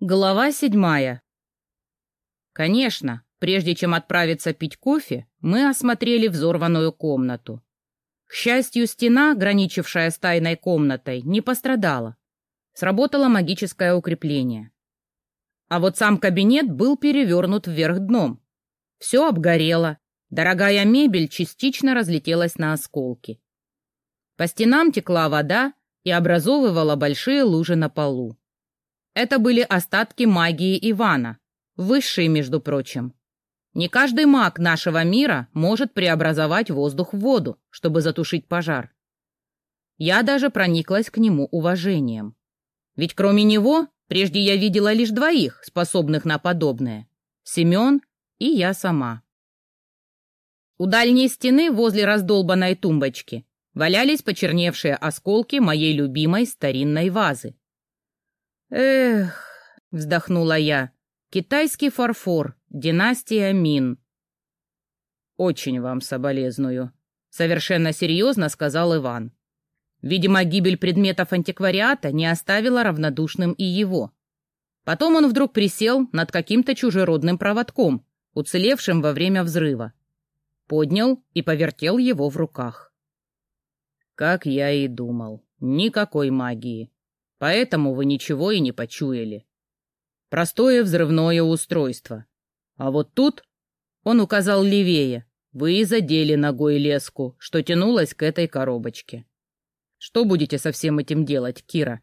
Глава седьмая. Конечно, прежде чем отправиться пить кофе, мы осмотрели взорванную комнату. К счастью, стена, граничившая с тайной комнатой, не пострадала. Сработало магическое укрепление. А вот сам кабинет был перевернут вверх дном. Все обгорело, дорогая мебель частично разлетелась на осколки. По стенам текла вода и образовывала большие лужи на полу. Это были остатки магии Ивана, высшие, между прочим. Не каждый маг нашего мира может преобразовать воздух в воду, чтобы затушить пожар. Я даже прониклась к нему уважением. Ведь кроме него, прежде я видела лишь двоих, способных на подобное. Семен и я сама. У дальней стены возле раздолбанной тумбочки валялись почерневшие осколки моей любимой старинной вазы. «Эх», — вздохнула я, — «китайский фарфор, династия Мин». «Очень вам соболезную», — совершенно серьезно сказал Иван. Видимо, гибель предметов антиквариата не оставила равнодушным и его. Потом он вдруг присел над каким-то чужеродным проводком, уцелевшим во время взрыва. Поднял и повертел его в руках. Как я и думал, никакой магии. Поэтому вы ничего и не почуяли. Простое взрывное устройство. А вот тут, он указал левее, вы задели ногой леску, что тянулась к этой коробочке. Что будете со всем этим делать, Кира?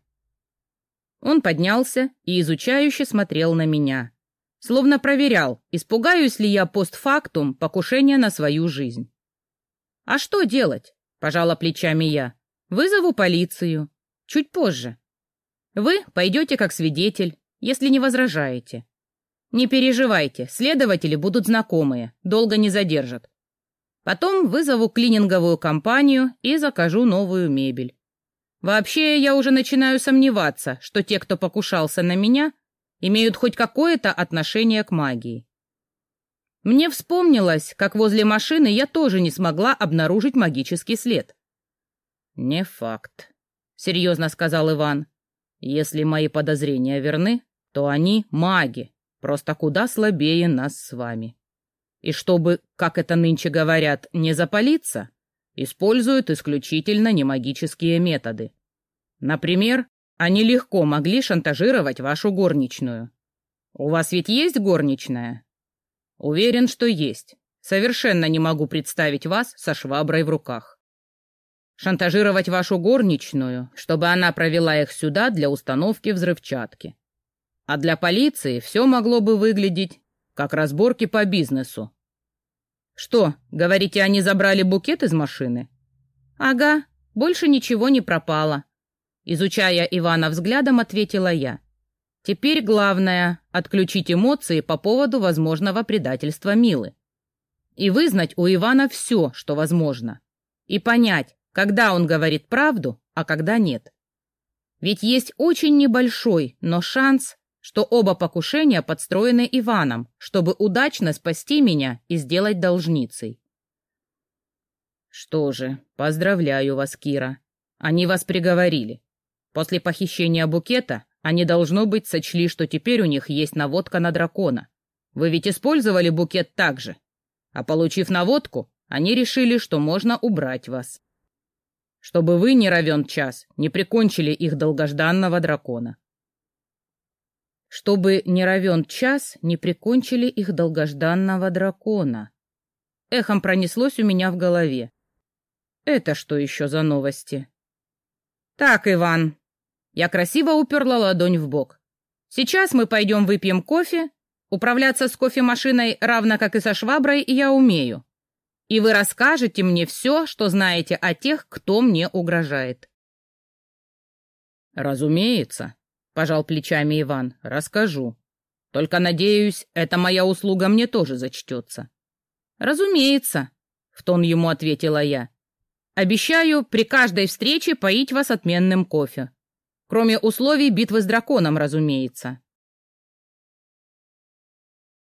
Он поднялся и изучающе смотрел на меня, словно проверял, испугаюсь ли я постфактум покушения на свою жизнь. «А что делать?» — пожала плечами я. «Вызову полицию. Чуть позже. Вы пойдете как свидетель, если не возражаете. Не переживайте, следователи будут знакомые, долго не задержат. Потом вызову клининговую компанию и закажу новую мебель. Вообще, я уже начинаю сомневаться, что те, кто покушался на меня, имеют хоть какое-то отношение к магии. Мне вспомнилось, как возле машины я тоже не смогла обнаружить магический след. «Не факт», — серьезно сказал Иван. Если мои подозрения верны, то они маги, просто куда слабее нас с вами. И чтобы, как это нынче говорят, не запалиться, используют исключительно немагические методы. Например, они легко могли шантажировать вашу горничную. У вас ведь есть горничная? Уверен, что есть. Совершенно не могу представить вас со шваброй в руках. Шантажировать вашу горничную, чтобы она провела их сюда для установки взрывчатки. А для полиции все могло бы выглядеть как разборки по бизнесу. Что, говорите, они забрали букет из машины? Ага, больше ничего не пропало. Изучая Ивана взглядом, ответила я. Теперь главное — отключить эмоции по поводу возможного предательства Милы. И вызнать у Ивана все, что возможно. И понять, когда он говорит правду, а когда нет. Ведь есть очень небольшой, но шанс, что оба покушения подстроены Иваном, чтобы удачно спасти меня и сделать должницей. Что же, поздравляю вас, Кира. Они вас приговорили. После похищения букета они, должно быть, сочли, что теперь у них есть наводка на дракона. Вы ведь использовали букет так же. А получив наводку, они решили, что можно убрать вас чтобы вы, не равен час, не прикончили их долгожданного дракона. Чтобы не равен час, не прикончили их долгожданного дракона. Эхом пронеслось у меня в голове. Это что еще за новости? Так, Иван. Я красиво уперла ладонь в бок. Сейчас мы пойдем выпьем кофе. Управляться с кофемашиной, равно как и со шваброй, я умею и вы расскажете мне все, что знаете о тех, кто мне угрожает. «Разумеется», — пожал плечами Иван, — «расскажу. Только, надеюсь, эта моя услуга мне тоже зачтется». «Разумеется», — в тон ему ответила я. «Обещаю при каждой встрече поить вас отменным кофе. Кроме условий битвы с драконом, разумеется».